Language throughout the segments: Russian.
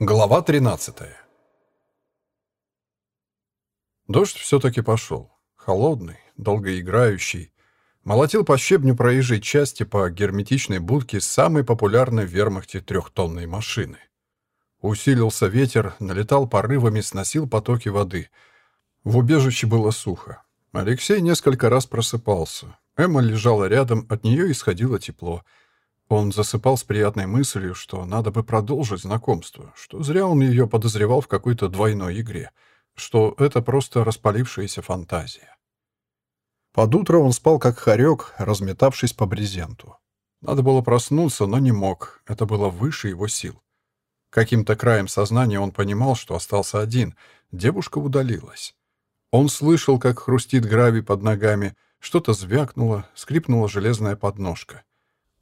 Глава 13 Дождь все-таки пошел. Холодный, долгоиграющий. Молотил по щебню проезжей части по герметичной будке самой популярной в вермахте трехтонной машины. Усилился ветер, налетал порывами, сносил потоки воды. В убежище было сухо. Алексей несколько раз просыпался. Эмма лежала рядом, от нее исходило тепло — он засыпал с приятной мыслью, что надо бы продолжить знакомство, что зря он ее подозревал в какой-то двойной игре, что это просто распалившаяся фантазия. Под утро он спал как хорек, разметавшись по брезенту. Надо было проснуться, но не мог, это было выше его сил. Каким-то краем сознания он понимал, что остался один, девушка удалилась. Он слышал, как хрустит гравий под ногами, что-то звякнуло, скрипнула железная подножка —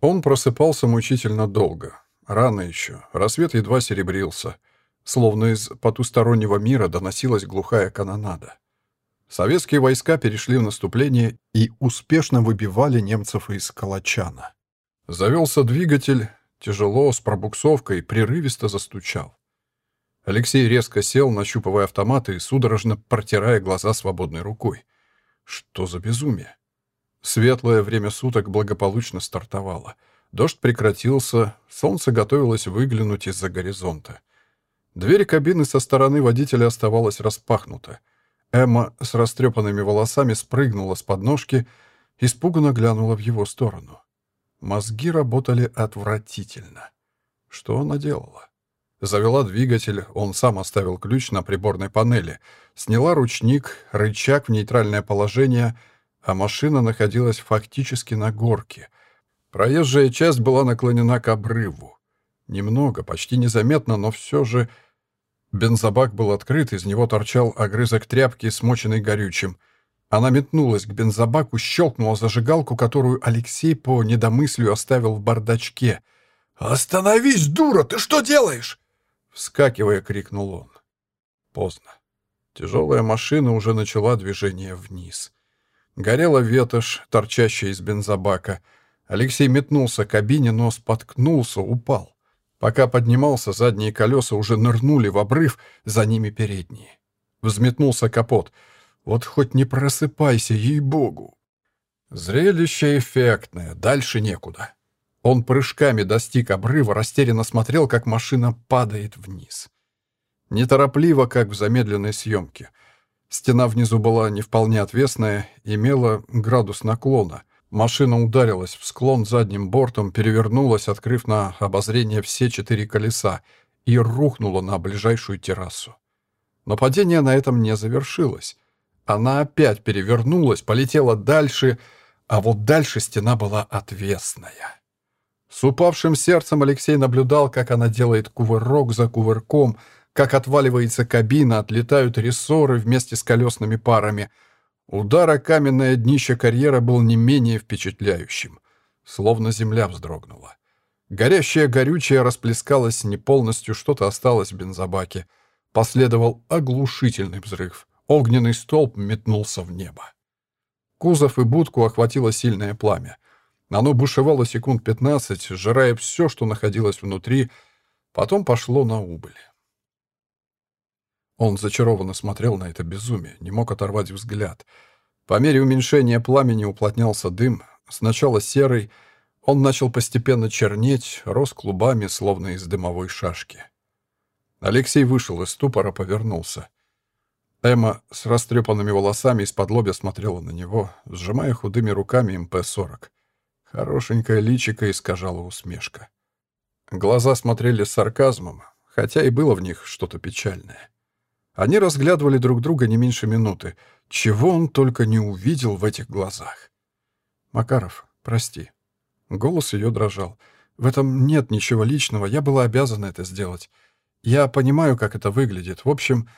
он просыпался мучительно долго. Рано еще. Рассвет едва серебрился. Словно из потустороннего мира доносилась глухая канонада. Советские войска перешли в наступление и успешно выбивали немцев из Калачана. Завелся двигатель, тяжело, с пробуксовкой, прерывисто застучал. Алексей резко сел, нащупывая автомат и судорожно протирая глаза свободной рукой. Что за безумие? Светлое время суток благополучно стартовало. Дождь прекратился, солнце готовилось выглянуть из-за горизонта. Дверь кабины со стороны водителя оставалась распахнута. Эмма с растрепанными волосами спрыгнула с подножки, испуганно глянула в его сторону. Мозги работали отвратительно. Что она делала? Завела двигатель, он сам оставил ключ на приборной панели, сняла ручник, рычаг в нейтральное положение — а машина находилась фактически на горке. Проезжая часть была наклонена к обрыву. Немного, почти незаметно, но все же... Бензобак был открыт, из него торчал огрызок тряпки, смоченный горючим. Она метнулась к бензобаку, щелкнула зажигалку, которую Алексей по недомыслию оставил в бардачке. «Остановись, дура! Ты что делаешь?» Вскакивая, крикнул он. Поздно. Тяжелая машина уже начала движение вниз. Горела ветошь, торчащая из бензобака. Алексей метнулся к кабине, но споткнулся, упал. Пока поднимался, задние колеса уже нырнули в обрыв, за ними передние. Взметнулся капот. Вот хоть не просыпайся, ей-богу. Зрелище эффектное, дальше некуда. Он прыжками достиг обрыва, растерянно смотрел, как машина падает вниз. Неторопливо, как в замедленной съемке — Стена внизу была не вполне отвесная, имела градус наклона. Машина ударилась в склон задним бортом, перевернулась, открыв на обозрение все четыре колеса, и рухнула на ближайшую террасу. Но падение на этом не завершилось. Она опять перевернулась, полетела дальше, а вот дальше стена была отвесная. С упавшим сердцем Алексей наблюдал, как она делает кувырок за кувырком, как отваливается кабина, отлетают рессоры вместе с колесными парами. Удар о каменное днище карьера был не менее впечатляющим. Словно земля вздрогнула. Горящее горючее расплескалось не полностью, что-то осталось в бензобаке. Последовал оглушительный взрыв. Огненный столб метнулся в небо. Кузов и будку охватило сильное пламя. Оно бушевало секунд пятнадцать, сжирая все, что находилось внутри, потом пошло на убыль. Он зачарованно смотрел на это безумие, не мог оторвать взгляд. По мере уменьшения пламени уплотнялся дым, сначала серый, он начал постепенно чернеть, рос клубами, словно из дымовой шашки. Алексей вышел из ступора, повернулся. Эмма с растрепанными волосами из-под лобя смотрела на него, сжимая худыми руками МП-40. Хорошенькое личико искажала усмешка. Глаза смотрели с сарказмом, хотя и было в них что-то печальное. Они разглядывали друг друга не меньше минуты. Чего он только не увидел в этих глазах. «Макаров, прости». Голос ее дрожал. «В этом нет ничего личного, я была обязана это сделать. Я понимаю, как это выглядит. В общем,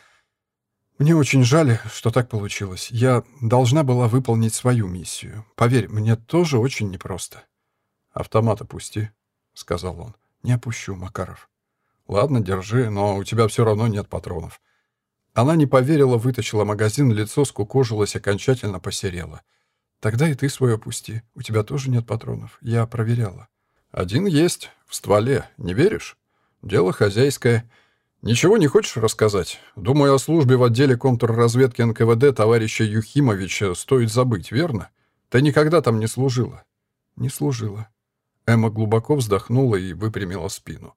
мне очень жаль, что так получилось. Я должна была выполнить свою миссию. Поверь, мне тоже очень непросто». «Автомат опусти», — сказал он. «Не опущу, Макаров». «Ладно, держи, но у тебя все равно нет патронов. Она не поверила, вытащила магазин, лицо скукожилось, окончательно посерело. «Тогда и ты свой опусти. У тебя тоже нет патронов. Я проверяла». «Один есть, в стволе. Не веришь? Дело хозяйское. «Ничего не хочешь рассказать? Думаю, о службе в отделе контрразведки НКВД товарища Юхимовича стоит забыть, верно? Ты никогда там не служила?» «Не служила». Эмма глубоко вздохнула и выпрямила спину.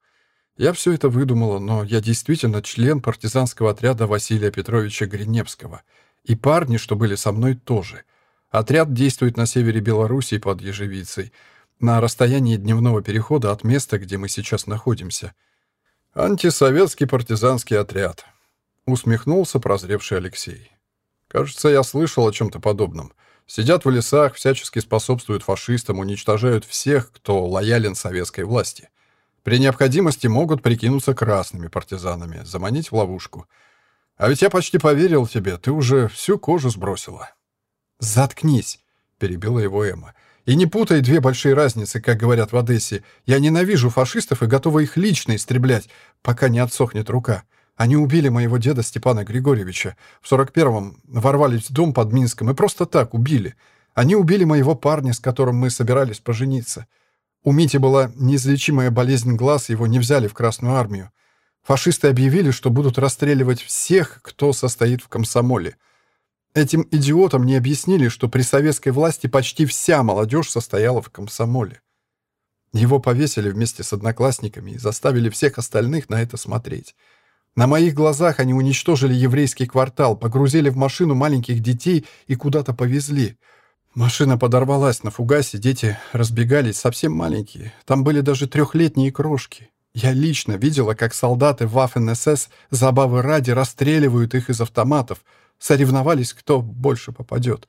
«Я все это выдумала, но я действительно член партизанского отряда Василия Петровича Гриневского. И парни, что были со мной, тоже. Отряд действует на севере Белоруссии под Ежевицей, на расстоянии дневного перехода от места, где мы сейчас находимся». «Антисоветский партизанский отряд», — усмехнулся прозревший Алексей. «Кажется, я слышал о чем-то подобном. Сидят в лесах, всячески способствуют фашистам, уничтожают всех, кто лоялен советской власти. При необходимости могут прикинуться красными партизанами, заманить в ловушку. А ведь я почти поверил тебе, ты уже всю кожу сбросила». «Заткнись», — перебила его Эмма. И не путай две большие разницы, как говорят в Одессе. Я ненавижу фашистов и готова их лично истреблять, пока не отсохнет рука. Они убили моего деда Степана Григорьевича. В 41-м ворвались в дом под Минском и просто так убили. Они убили моего парня, с которым мы собирались пожениться. У Мити была неизлечимая болезнь глаз, его не взяли в Красную армию. Фашисты объявили, что будут расстреливать всех, кто состоит в комсомоле. Этим идиотам не объяснили, что при советской власти почти вся молодежь состояла в комсомоле. Его повесили вместе с одноклассниками и заставили всех остальных на это смотреть. На моих глазах они уничтожили еврейский квартал, погрузили в машину маленьких детей и куда-то повезли. Машина подорвалась на фугасе, дети разбегались, совсем маленькие. Там были даже трехлетние крошки. Я лично видела, как солдаты Waffen-СС забавы ради расстреливают их из автоматов — Соревновались, кто больше попадет.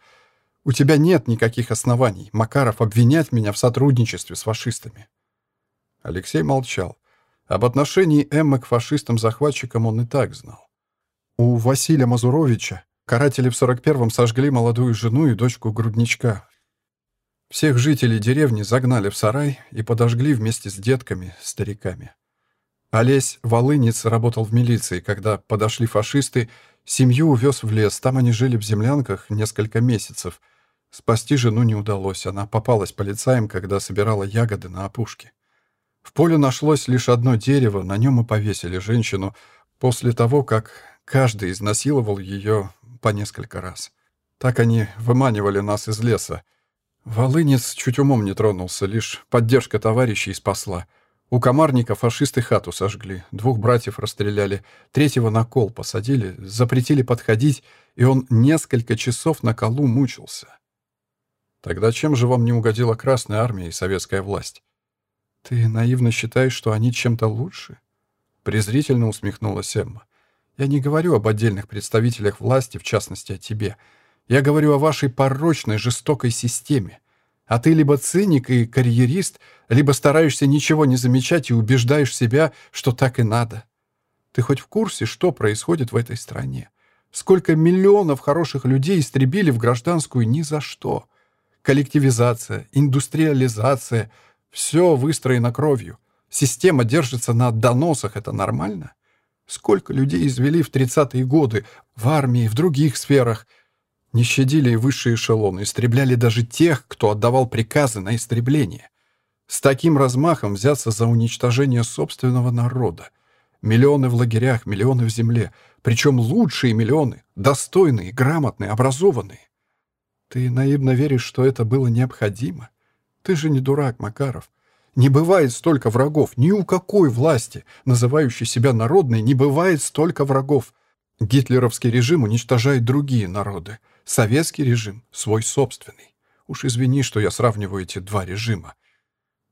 У тебя нет никаких оснований, Макаров, обвинять меня в сотрудничестве с фашистами». Алексей молчал. Об отношении Эммы к фашистам-захватчикам он и так знал. У Василия Мазуровича каратели в 41-м сожгли молодую жену и дочку грудничка. Всех жителей деревни загнали в сарай и подожгли вместе с детками, стариками. Олесь Волынец работал в милиции, когда подошли фашисты Семью увез в лес, там они жили в землянках несколько месяцев. Спасти жену не удалось, она попалась полицаям, когда собирала ягоды на опушке. В поле нашлось лишь одно дерево, на нем и повесили женщину, после того, как каждый изнасиловал ее по несколько раз. Так они выманивали нас из леса. Волынец чуть умом не тронулся, лишь поддержка товарищей спасла — у комарника фашисты хату сожгли, двух братьев расстреляли, третьего на кол посадили, запретили подходить, и он несколько часов на колу мучился. Тогда чем же вам не угодила Красная Армия и советская власть? Ты наивно считаешь, что они чем-то лучше? Презрительно усмехнулась Эмма. Я не говорю об отдельных представителях власти, в частности о тебе. Я говорю о вашей порочной, жестокой системе. А ты либо циник и карьерист, либо стараешься ничего не замечать и убеждаешь себя, что так и надо. Ты хоть в курсе, что происходит в этой стране? Сколько миллионов хороших людей истребили в гражданскую ни за что? Коллективизация, индустриализация — все выстроено кровью. Система держится на доносах, это нормально? Сколько людей извели в 30-е годы в армии, в других сферах — не щадили и высшие эшелоны, истребляли даже тех, кто отдавал приказы на истребление. С таким размахом взяться за уничтожение собственного народа. Миллионы в лагерях, миллионы в земле. Причем лучшие миллионы, достойные, грамотные, образованные. Ты наивно веришь, что это было необходимо? Ты же не дурак, Макаров. Не бывает столько врагов. Ни у какой власти, называющей себя народной, не бывает столько врагов. Гитлеровский режим уничтожает другие народы. Советский режим — свой собственный. Уж извини, что я сравниваю эти два режима.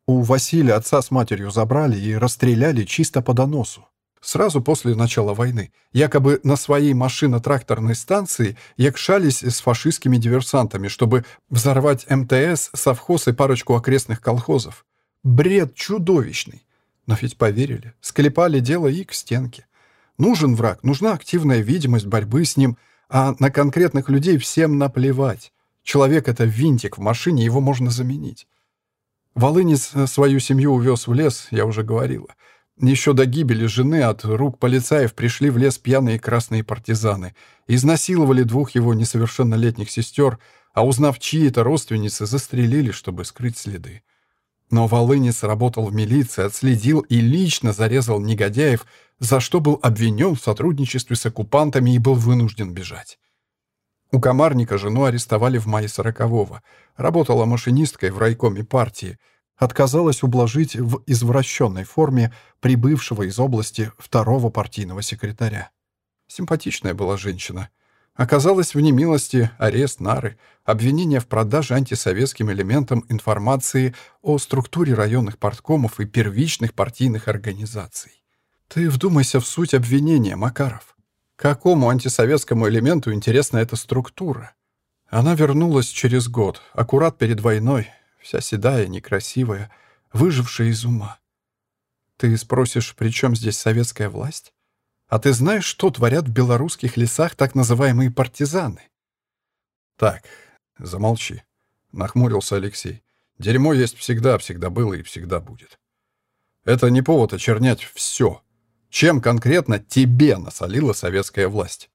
У Василия отца с матерью забрали и расстреляли чисто по доносу. Сразу после начала войны. Якобы на своей машино-тракторной станции якшались с фашистскими диверсантами, чтобы взорвать МТС, совхоз и парочку окрестных колхозов. Бред чудовищный. Но ведь поверили. Склепали дело и к стенке. Нужен враг, нужна активная видимость борьбы с ним — а на конкретных людей всем наплевать. Человек — это винтик в машине, его можно заменить. Волынец э, свою семью увез в лес, я уже говорила. Еще до гибели жены от рук полицаев пришли в лес пьяные красные партизаны. Изнасиловали двух его несовершеннолетних сестер, а узнав, чьи это родственницы, застрелили, чтобы скрыть следы. Но Волынец работал в милиции, отследил и лично зарезал негодяев, за что был обвинен в сотрудничестве с оккупантами и был вынужден бежать. У Комарника жену арестовали в мае сорокового. Работала машинисткой в райкоме партии. Отказалась ублажить в извращенной форме прибывшего из области второго партийного секретаря. Симпатичная была женщина. Оказалось в немилости арест Нары, обвинение в продаже антисоветским элементам информации о структуре районных парткомов и первичных партийных организаций. Ты вдумайся в суть обвинения, Макаров. Какому антисоветскому элементу интересна эта структура? Она вернулась через год, аккурат перед войной, вся седая, некрасивая, выжившая из ума. Ты спросишь, при чем здесь советская власть? А ты знаешь, что творят в белорусских лесах так называемые партизаны? Так, замолчи, нахмурился Алексей. Дерьмо есть всегда, всегда было и всегда будет. Это не повод очернять все. Чем конкретно тебе насолила советская власть?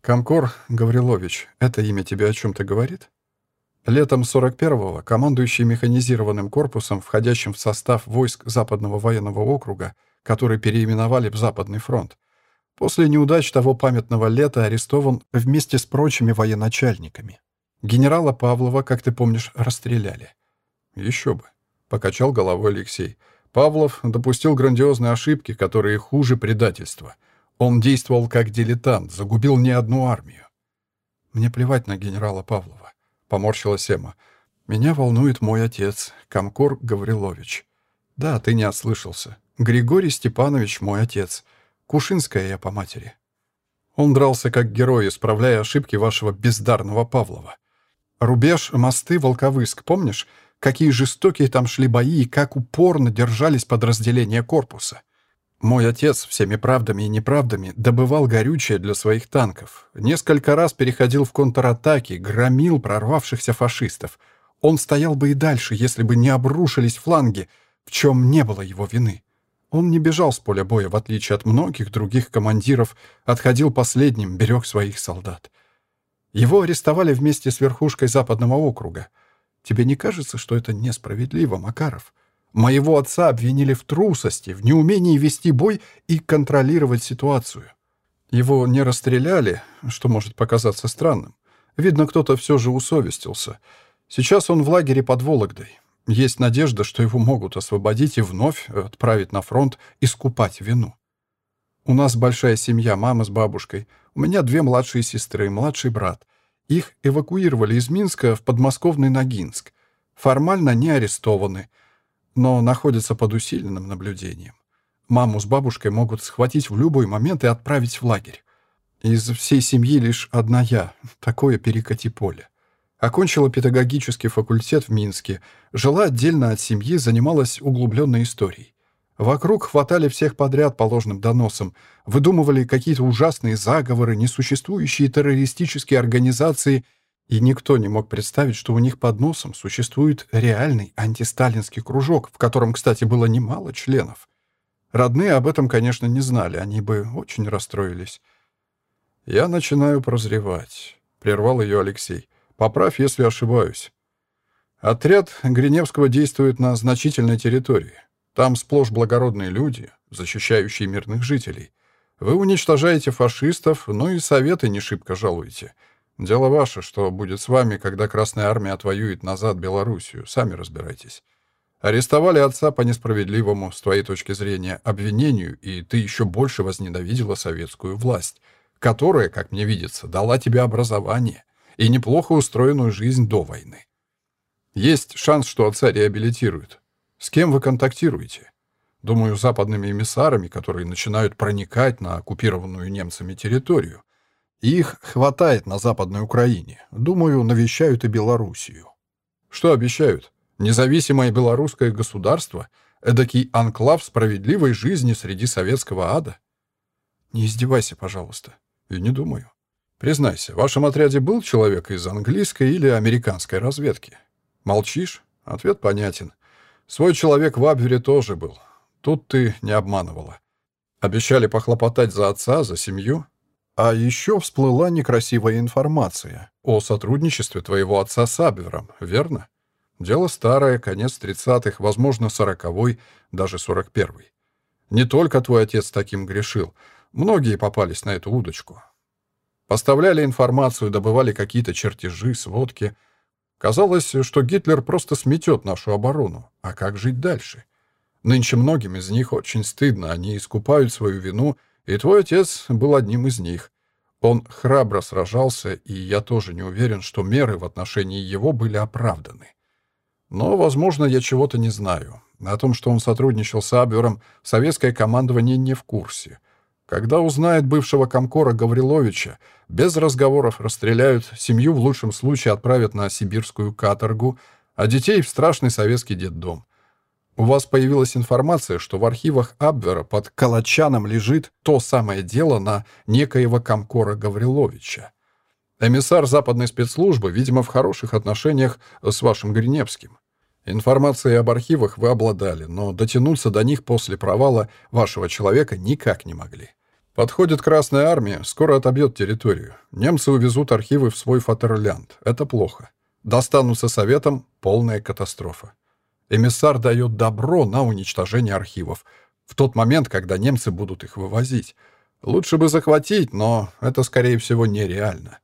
Комкор Гаврилович, это имя тебе о чем-то говорит? Летом 41-го командующий механизированным корпусом, входящим в состав войск Западного военного округа, который переименовали в Западный фронт. После неудач того памятного лета арестован вместе с прочими военачальниками. Генерала Павлова, как ты помнишь, расстреляли. Еще бы, покачал головой Алексей. Павлов допустил грандиозные ошибки, которые хуже предательства. Он действовал как дилетант, загубил не одну армию. Мне плевать на генерала Павлова, поморщилась Эмма. Меня волнует мой отец, Комкор Гаврилович. Да, ты не ослышался. Григорий Степанович мой отец. Кушинская я по матери. Он дрался как герой, исправляя ошибки вашего бездарного Павлова. Рубеж, мосты, Волковыск, помнишь? Какие жестокие там шли бои и как упорно держались подразделения корпуса. Мой отец всеми правдами и неправдами добывал горючее для своих танков. Несколько раз переходил в контратаки, громил прорвавшихся фашистов. Он стоял бы и дальше, если бы не обрушились фланги, в чем не было его вины. Он не бежал с поля боя, в отличие от многих других командиров, отходил последним, берег своих солдат. Его арестовали вместе с верхушкой Западного округа. Тебе не кажется, что это несправедливо, Макаров? Моего отца обвинили в трусости, в неумении вести бой и контролировать ситуацию. Его не расстреляли, что может показаться странным. Видно, кто-то все же усовестился. Сейчас он в лагере под Вологдой. Есть надежда, что его могут освободить и вновь отправить на фронт искупать вину. У нас большая семья, мама с бабушкой. У меня две младшие сестры, младший брат. Их эвакуировали из Минска в подмосковный Ногинск. Формально не арестованы, но находятся под усиленным наблюдением. Маму с бабушкой могут схватить в любой момент и отправить в лагерь. Из всей семьи лишь одна я, такое перекати поле. Окончила педагогический факультет в Минске, жила отдельно от семьи, занималась углубленной историей. Вокруг хватали всех подряд по ложным доносам, выдумывали какие-то ужасные заговоры, несуществующие террористические организации, и никто не мог представить, что у них под носом существует реальный антисталинский кружок, в котором, кстати, было немало членов. Родные об этом, конечно, не знали, они бы очень расстроились. «Я начинаю прозревать», — прервал ее Алексей. Поправь, если ошибаюсь. Отряд Гриневского действует на значительной территории. Там сплошь благородные люди, защищающие мирных жителей. Вы уничтожаете фашистов, но и советы не шибко жалуете. Дело ваше, что будет с вами, когда Красная Армия отвоюет назад Белоруссию. Сами разбирайтесь. Арестовали отца по несправедливому, с твоей точки зрения, обвинению, и ты еще больше возненавидела советскую власть, которая, как мне видится, дала тебе образование — и неплохо устроенную жизнь до войны. Есть шанс, что отца реабилитируют. С кем вы контактируете? Думаю, западными эмиссарами, которые начинают проникать на оккупированную немцами территорию. Их хватает на Западной Украине. Думаю, навещают и Белоруссию. Что обещают? Независимое белорусское государство? Эдакий анклав справедливой жизни среди советского ада? Не издевайся, пожалуйста. И не думаю. Признайся, в вашем отряде был человек из английской или американской разведки? Молчишь? Ответ понятен. Свой человек в Абвере тоже был. Тут ты не обманывала. Обещали похлопотать за отца, за семью. А еще всплыла некрасивая информация о сотрудничестве твоего отца с Абвером, верно? Дело старое, конец 30-х, возможно, 40-й, даже 41-й. Не только твой отец таким грешил. Многие попались на эту удочку. Поставляли информацию, добывали какие-то чертежи, сводки. Казалось, что Гитлер просто сметет нашу оборону. А как жить дальше? Нынче многим из них очень стыдно, они искупают свою вину, и твой отец был одним из них. Он храбро сражался, и я тоже не уверен, что меры в отношении его были оправданы. Но, возможно, я чего-то не знаю. О том, что он сотрудничал с Абвером, советское командование не в курсе. Когда узнает бывшего комкора Гавриловича, без разговоров расстреляют, семью в лучшем случае отправят на сибирскую каторгу, а детей в страшный советский детдом. У вас появилась информация, что в архивах Абвера под Калачаном лежит то самое дело на некоего комкора Гавриловича. Эмиссар западной спецслужбы, видимо, в хороших отношениях с вашим Гриневским. Информацией об архивах вы обладали, но дотянуться до них после провала вашего человека никак не могли. Подходит Красная Армия, скоро отобьет территорию. Немцы увезут архивы в свой Фатерлянд. Это плохо. Достанутся советам — полная катастрофа. Эмиссар дает добро на уничтожение архивов в тот момент, когда немцы будут их вывозить. Лучше бы захватить, но это, скорее всего, нереально.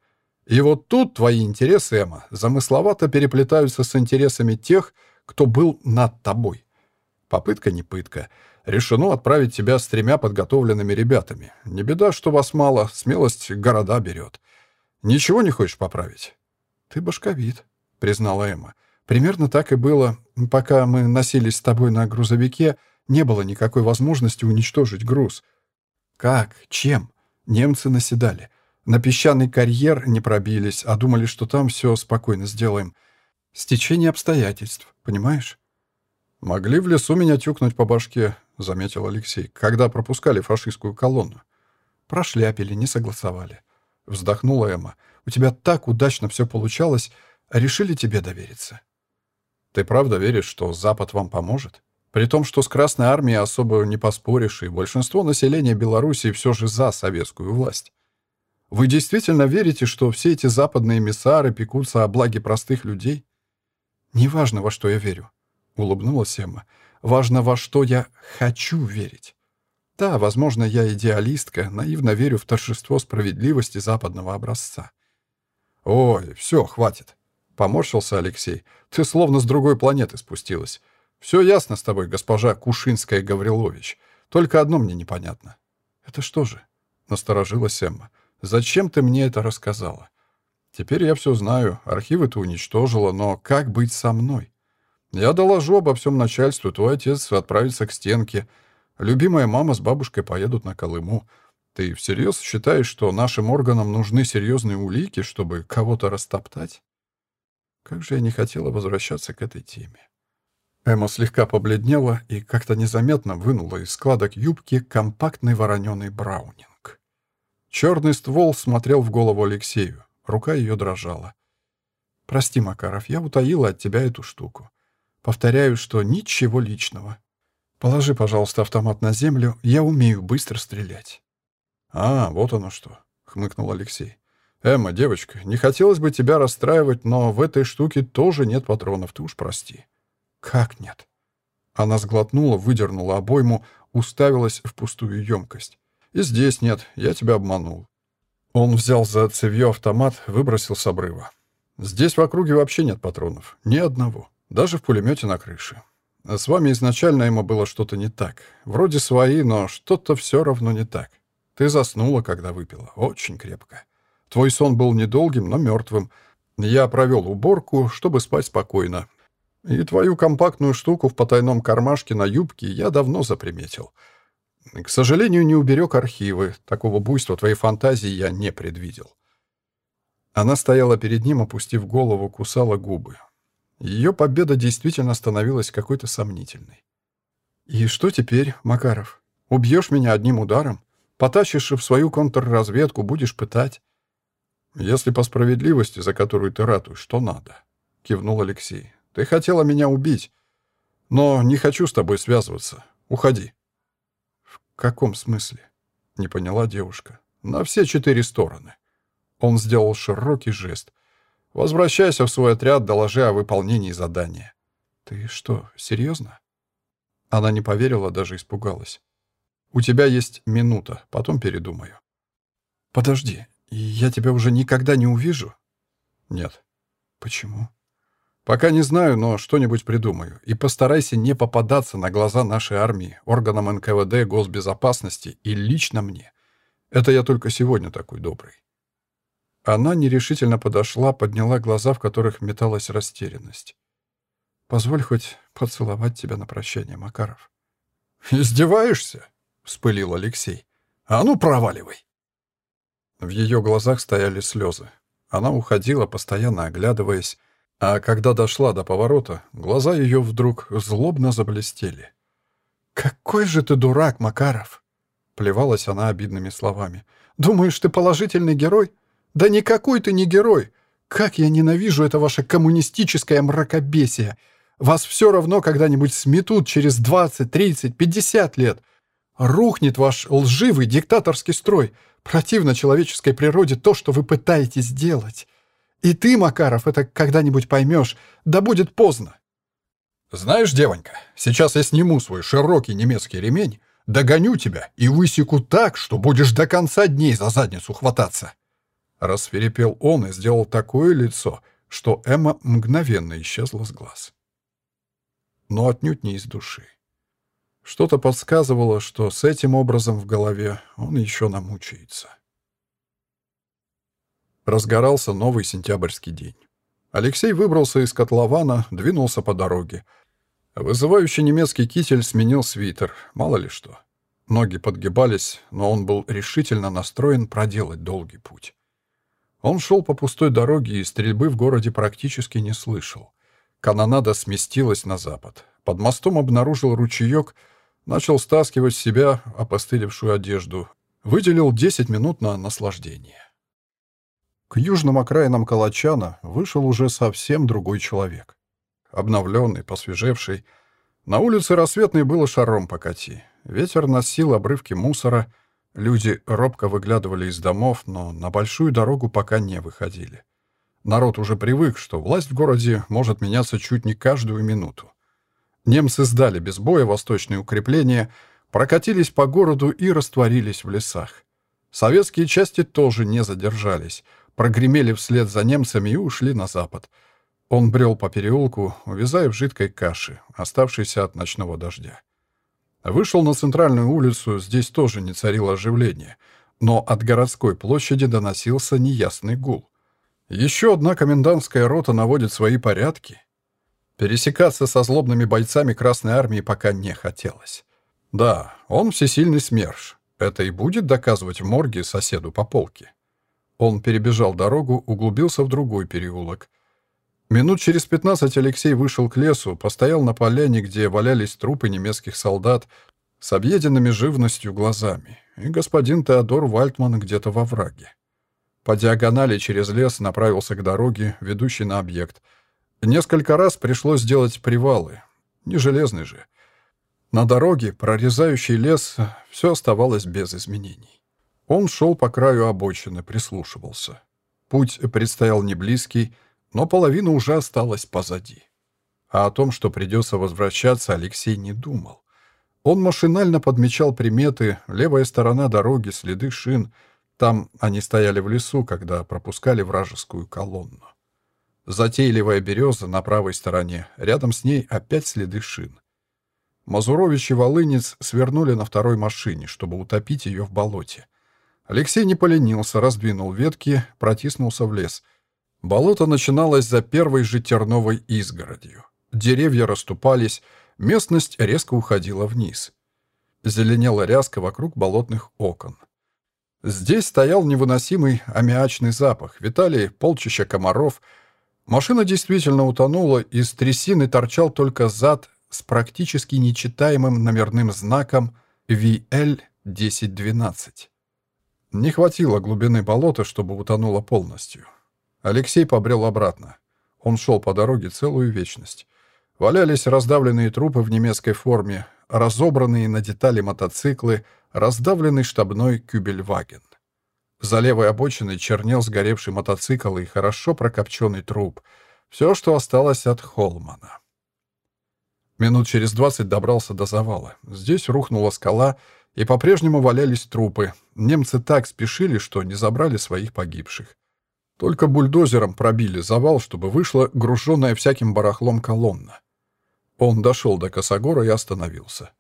И вот тут твои интересы, Эмма, замысловато переплетаются с интересами тех, кто был над тобой. Попытка не пытка. Решено отправить тебя с тремя подготовленными ребятами. Не беда, что вас мало, смелость города берет. Ничего не хочешь поправить? Ты башковит, признала Эмма. Примерно так и было. Пока мы носились с тобой на грузовике, не было никакой возможности уничтожить груз. Как? Чем? Немцы наседали. На песчаный карьер не пробились, а думали, что там все спокойно сделаем. Стечение обстоятельств, понимаешь? Могли в лесу меня тюкнуть по башке, заметил Алексей, когда пропускали фашистскую колонну. Прошляпили, не согласовали. Вздохнула Эмма. У тебя так удачно все получалось, а решили тебе довериться. Ты правда веришь, что Запад вам поможет? При том, что с Красной Армией особо не поспоришь, и большинство населения Белоруссии все же за советскую власть. Вы действительно верите, что все эти западные эмиссары пекутся о благе простых людей? «Неважно, во что я верю», — улыбнулась Эмма. «Важно, во что я хочу верить. Да, возможно, я идеалистка, наивно верю в торжество справедливости западного образца». «Ой, все, хватит», — поморщился Алексей. «Ты словно с другой планеты спустилась. Все ясно с тобой, госпожа Кушинская Гаврилович. Только одно мне непонятно». «Это что же?» — насторожилась Эмма. «Зачем ты мне это рассказала?» Теперь я все знаю, архивы ты уничтожила, но как быть со мной? Я доложу обо всем начальству, твой отец отправится к стенке. Любимая мама с бабушкой поедут на Колыму. Ты всерьез считаешь, что нашим органам нужны серьезные улики, чтобы кого-то растоптать? Как же я не хотела возвращаться к этой теме. Эмма слегка побледнела и как-то незаметно вынула из складок юбки компактный вороненый браунинг. Черный ствол смотрел в голову Алексею. Рука ее дрожала. «Прости, Макаров, я утаила от тебя эту штуку. Повторяю, что ничего личного. Положи, пожалуйста, автомат на землю, я умею быстро стрелять». «А, вот оно что», — хмыкнул Алексей. «Эмма, девочка, не хотелось бы тебя расстраивать, но в этой штуке тоже нет патронов, ты уж прости». «Как нет?» Она сглотнула, выдернула обойму, уставилась в пустую емкость. «И здесь нет, я тебя обманул. Он взял за цевьё автомат, выбросил с обрыва. Здесь в округе вообще нет патронов. Ни одного. Даже в пулемете на крыше. А с вами изначально ему было что-то не так. Вроде свои, но что-то все равно не так. Ты заснула, когда выпила. Очень крепко. Твой сон был недолгим, но мертвым. Я провел уборку, чтобы спать спокойно. И твою компактную штуку в потайном кармашке на юбке я давно заприметил — к сожалению, не уберег архивы. Такого буйства твоей фантазии я не предвидел. Она стояла перед ним, опустив голову, кусала губы. Ее победа действительно становилась какой-то сомнительной. «И что теперь, Макаров? Убьешь меня одним ударом? Потащишь в свою контрразведку, будешь пытать?» «Если по справедливости, за которую ты ратуешь, что надо?» — кивнул Алексей. «Ты хотела меня убить, но не хочу с тобой связываться. Уходи». «В каком смысле?» — не поняла девушка. «На все четыре стороны». Он сделал широкий жест. «Возвращайся в свой отряд, доложи о выполнении задания». «Ты что, серьезно?» Она не поверила, даже испугалась. У тебя есть минута, потом передумаю». «Подожди, я тебя уже никогда не увижу?» «Нет». «Почему?» «Пока не знаю, но что-нибудь придумаю. И постарайся не попадаться на глаза нашей армии, органам НКВД, госбезопасности и лично мне. Это я только сегодня такой добрый». Она нерешительно подошла, подняла глаза, в которых металась растерянность. «Позволь хоть поцеловать тебя на прощание, Макаров». «Издеваешься?» — вспылил Алексей. «А ну, проваливай!» В ее глазах стояли слезы. Она уходила, постоянно оглядываясь, а когда дошла до поворота, глаза ее вдруг злобно заблестели. «Какой же ты дурак, Макаров!» — плевалась она обидными словами. «Думаешь, ты положительный герой? Да никакой ты не герой! Как я ненавижу это ваше коммунистическое мракобесие! Вас все равно когда-нибудь сметут через 20, 30, 50 лет. Рухнет ваш лживый диктаторский строй. Противно человеческой природе то, что вы пытаетесь делать. И ты, Макаров, это когда-нибудь поймешь. Да будет поздно. Знаешь, девонька, сейчас я сниму свой широкий немецкий ремень, догоню тебя и высеку так, что будешь до конца дней за задницу хвататься. Расферепел он и сделал такое лицо, что Эмма мгновенно исчезла с глаз. Но отнюдь не из души. Что-то подсказывало, что с этим образом в голове он еще намучается. Разгорался новый сентябрьский день. Алексей выбрался из котлована, двинулся по дороге. Вызывающий немецкий китель сменил свитер, мало ли что. Ноги подгибались, но он был решительно настроен проделать долгий путь. Он шел по пустой дороге и стрельбы в городе практически не слышал. Канонада сместилась на запад. Под мостом обнаружил ручеек — Начал стаскивать с себя опостылевшую одежду. Выделил 10 минут на наслаждение. К южным окраинам Калачана вышел уже совсем другой человек. Обновленный, посвежевший. На улице рассветной было шаром покати. Ветер носил обрывки мусора. Люди робко выглядывали из домов, но на большую дорогу пока не выходили. Народ уже привык, что власть в городе может меняться чуть не каждую минуту. Немцы сдали без боя восточные укрепления, прокатились по городу и растворились в лесах. Советские части тоже не задержались, прогремели вслед за немцами и ушли на запад. Он брел по переулку, увязая в жидкой каше, оставшейся от ночного дождя. Вышел на центральную улицу, здесь тоже не царило оживление, но от городской площади доносился неясный гул. Еще одна комендантская рота наводит свои порядки, Пересекаться со злобными бойцами Красной Армии пока не хотелось. Да, он всесильный СМЕРШ. Это и будет доказывать в морге соседу по полке. Он перебежал дорогу, углубился в другой переулок. Минут через пятнадцать Алексей вышел к лесу, постоял на поляне, где валялись трупы немецких солдат с объеденными живностью глазами, и господин Теодор Вальтман где-то во враге. По диагонали через лес направился к дороге, ведущей на объект — Несколько раз пришлось делать привалы. Не железный же. На дороге, прорезающей лес, все оставалось без изменений. Он шел по краю обочины, прислушивался. Путь предстоял не близкий, но половина уже осталась позади. А о том, что придется возвращаться, Алексей не думал. Он машинально подмечал приметы, левая сторона дороги, следы шин. Там они стояли в лесу, когда пропускали вражескую колонну. Затейливая береза на правой стороне, рядом с ней опять следы шин. Мазурович и Волынец свернули на второй машине, чтобы утопить ее в болоте. Алексей не поленился, раздвинул ветки, протиснулся в лес. Болото начиналось за первой же терновой изгородью. Деревья расступались, местность резко уходила вниз. Зеленела ряска вокруг болотных окон. Здесь стоял невыносимый аммиачный запах, витали полчища комаров — Машина действительно утонула, из трясины торчал только зад с практически нечитаемым номерным знаком VL-1012. Не хватило глубины болота, чтобы утонуло полностью. Алексей побрел обратно. Он шел по дороге целую вечность. Валялись раздавленные трупы в немецкой форме, разобранные на детали мотоциклы, раздавленный штабной кюбельваген. За левой обочиной чернел сгоревший мотоцикл и хорошо прокопченный труп. Все, что осталось от Холмана. Минут через двадцать добрался до завала. Здесь рухнула скала, и по-прежнему валялись трупы. Немцы так спешили, что не забрали своих погибших. Только бульдозером пробили завал, чтобы вышла груженная всяким барахлом колонна. Он дошел до Косогора и остановился.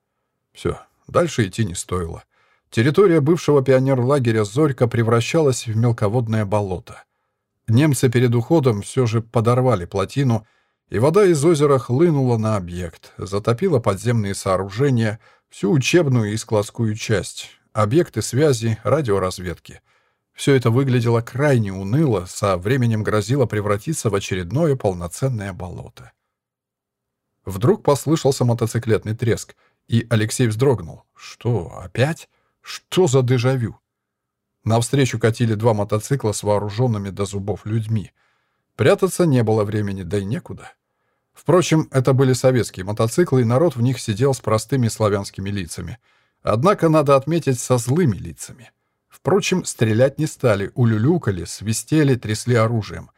Все, дальше идти не стоило. Территория бывшего пионерлагеря «Зорька» превращалась в мелководное болото. Немцы перед уходом все же подорвали плотину, и вода из озера хлынула на объект, затопила подземные сооружения, всю учебную и складскую часть, объекты связи, радиоразведки. Все это выглядело крайне уныло, со временем грозило превратиться в очередное полноценное болото. Вдруг послышался мотоциклетный треск, и Алексей вздрогнул. «Что, опять? Что за дежавю?» Навстречу катили два мотоцикла с вооруженными до зубов людьми. Прятаться не было времени, да и некуда. Впрочем, это были советские мотоциклы, и народ в них сидел с простыми славянскими лицами. Однако, надо отметить, со злыми лицами. Впрочем, стрелять не стали, улюлюкали, свистели, трясли оружием.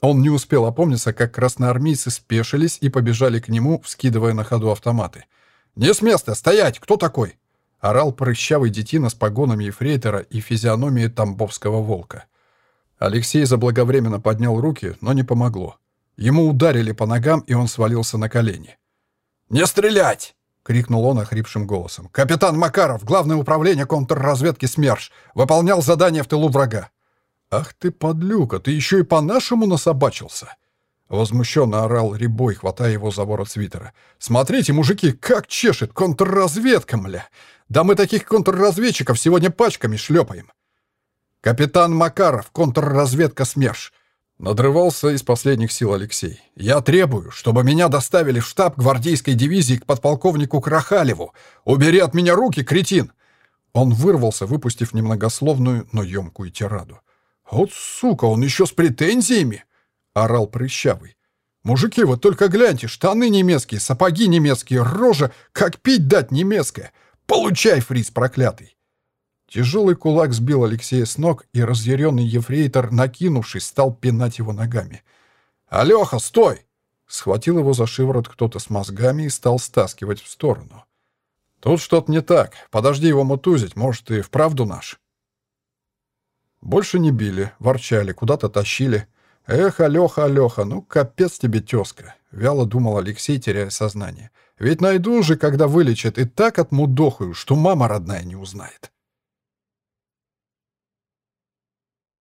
Он не успел опомниться, как красноармейцы спешились и побежали к нему, вскидывая на ходу автоматы. «Не с места! Стоять! Кто такой?» — орал прыщавый детина с погонами ефрейтора и физиономией тамбовского волка. Алексей заблаговременно поднял руки, но не помогло. Ему ударили по ногам, и он свалился на колени. «Не стрелять!» — крикнул он охрипшим голосом. «Капитан Макаров, Главное управление контрразведки СМЕРШ, выполнял задание в тылу врага. «Ах ты, подлюка, ты еще и по-нашему насобачился!» Возмущенно орал Рябой, хватая его за ворот свитера. «Смотрите, мужики, как чешет контрразведка, мля! Да мы таких контрразведчиков сегодня пачками шлепаем!» «Капитан Макаров, контрразведка СМЕРШ!» Надрывался из последних сил Алексей. «Я требую, чтобы меня доставили в штаб гвардейской дивизии к подполковнику Крахалеву. Убери от меня руки, кретин!» Он вырвался, выпустив немногословную, но емкую тираду. «Вот сука, он еще с претензиями!» — орал прыщавый. «Мужики, вот только гляньте, штаны немецкие, сапоги немецкие, рожа, как пить дать немецкая! Получай, фриз проклятый!» Тяжелый кулак сбил Алексея с ног, и разъяренный ефрейтор, накинувшись, стал пинать его ногами. «Алёха, стой!» Схватил его за шиворот кто-то с мозгами и стал стаскивать в сторону. «Тут что-то не так. Подожди его мутузить, может, и вправду наш». Больше не били, ворчали, куда-то тащили. «Эх, Алёха, Алёха, ну капец тебе тёзка!» — вяло думал Алексей, теряя сознание. «Ведь найду же, когда вылечат, и так отмудохаю, что мама родная не узнает».